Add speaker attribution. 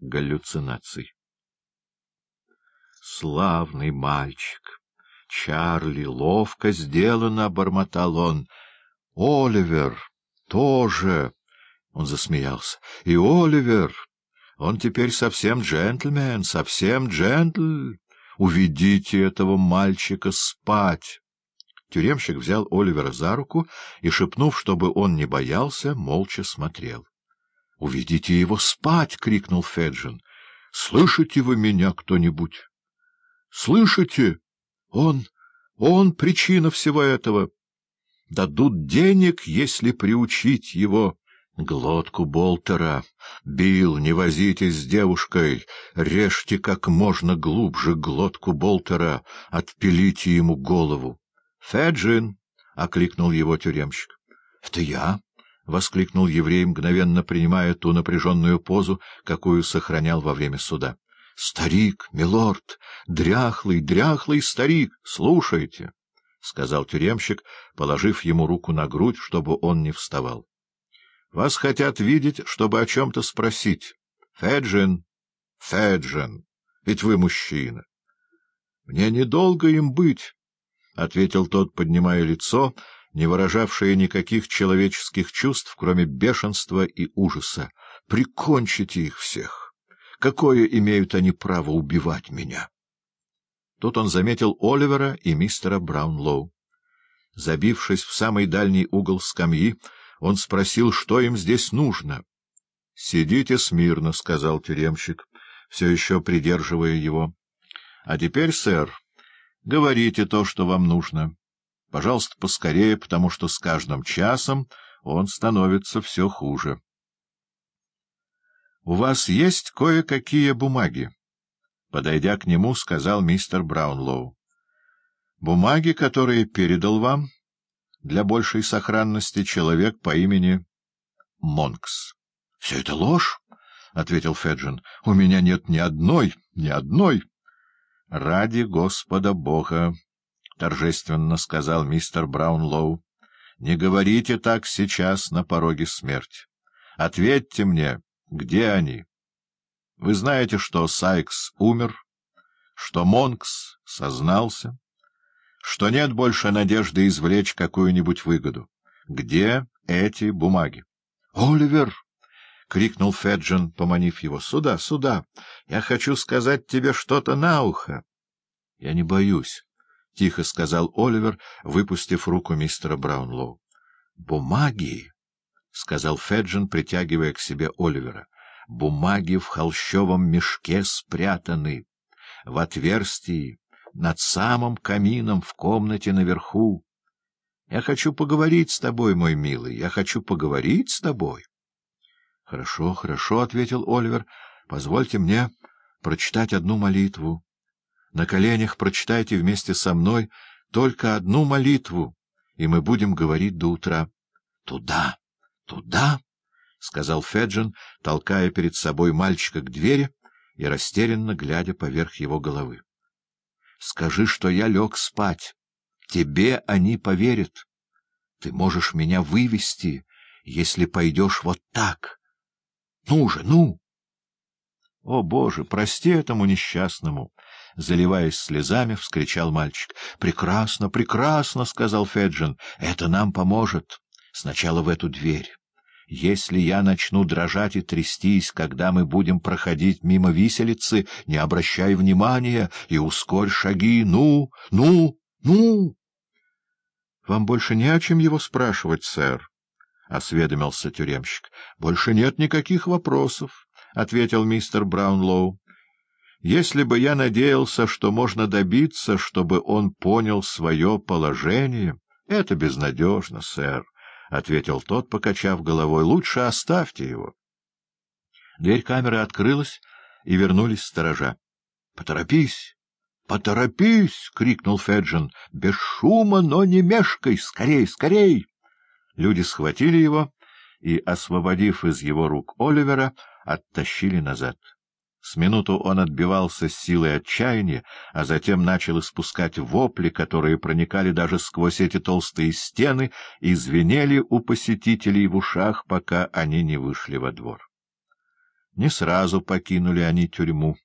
Speaker 1: галлюцинаций. «Славный мальчик! Чарли, ловко сделано!» — бормотал он. «Оливер тоже!» — он засмеялся. «И Оливер! Он теперь совсем джентльмен, совсем джентль! Уведите этого мальчика спать!» Тюремщик взял Оливера за руку и, шепнув, чтобы он не боялся, молча смотрел. — Уведите его спать! — крикнул Феджин. — Слышите вы меня кто-нибудь? — Слышите? Он, он причина всего этого. Дадут денег, если приучить его. Глотку Болтера. Бил, не возитесь с девушкой. Режьте как можно глубже глотку Болтера. Отпилите ему голову. — Феджин! — окликнул его тюремщик. — Это я! — воскликнул еврей, мгновенно принимая ту напряженную позу, какую сохранял во время суда. — Старик, милорд! Дряхлый, дряхлый старик! Слушайте! — сказал тюремщик, положив ему руку на грудь, чтобы он не вставал. — Вас хотят видеть, чтобы о чем-то спросить. Феджин! Феджин! Ведь вы мужчина! Мне недолго им быть! — ответил тот, поднимая лицо, не выражавшее никаких человеческих чувств, кроме бешенства и ужаса. — Прикончите их всех! Какое имеют они право убивать меня? Тут он заметил Оливера и мистера Браунлоу. Забившись в самый дальний угол скамьи, он спросил, что им здесь нужно. — Сидите смирно, — сказал тюремщик, все еще придерживая его. — А теперь, сэр... Говорите то, что вам нужно. Пожалуйста, поскорее, потому что с каждым часом он становится все хуже. — У вас есть кое-какие бумаги? Подойдя к нему, сказал мистер Браунлоу. — Бумаги, которые передал вам для большей сохранности человек по имени Монкс. — Все это ложь, — ответил Феджин. — У меня нет ни одной, ни одной. — Ради Господа Бога, — торжественно сказал мистер Браунлоу, — не говорите так сейчас на пороге смерти. Ответьте мне, где они? Вы знаете, что Сайкс умер, что Монкс сознался, что нет больше надежды извлечь какую-нибудь выгоду. Где эти бумаги? — Оливер! — крикнул Феджин, поманив его. — Сюда, сюда! Я хочу сказать тебе что-то на ухо. — Я не боюсь, — тихо сказал Оливер, выпустив руку мистера Браунлоу. — Бумаги! — сказал Феджин, притягивая к себе Оливера. — Бумаги в холщовом мешке спрятаны. В отверстии, над самым камином в комнате наверху. Я хочу поговорить с тобой, мой милый, я хочу поговорить с тобой. — Хорошо, хорошо, — ответил Оливер. — Позвольте мне прочитать одну молитву. На коленях прочитайте вместе со мной только одну молитву, и мы будем говорить до утра. — Туда, туда, — сказал Феджин, толкая перед собой мальчика к двери и растерянно глядя поверх его головы. — Скажи, что я лег спать. Тебе они поверят. Ты можешь меня вывести, если пойдешь вот так. — ну же, ну! — О, Боже, прости этому несчастному! — заливаясь слезами, вскричал мальчик. — Прекрасно, прекрасно! — сказал Феджин. — Это нам поможет. Сначала в эту дверь. Если я начну дрожать и трястись, когда мы будем проходить мимо виселицы, не обращай внимания и ускорь шаги. Ну, ну, ну! — Вам больше не о чем его спрашивать, сэр, — осведомился тюремщик. — Больше нет никаких вопросов, — ответил мистер Браунлоу. — Если бы я надеялся, что можно добиться, чтобы он понял свое положение... — Это безнадежно, сэр, — ответил тот, покачав головой. — Лучше оставьте его. Дверь камеры открылась, и вернулись сторожа. — Поторопись! «Поторопись!» — крикнул Феджин. «Без шума, но не мешкай! Скорей, скорей!» Люди схватили его и, освободив из его рук Оливера, оттащили назад. С минуту он отбивался силой отчаяния, а затем начал испускать вопли, которые проникали даже сквозь эти толстые стены и звенели у посетителей в ушах, пока они не вышли во двор. Не сразу покинули они тюрьму.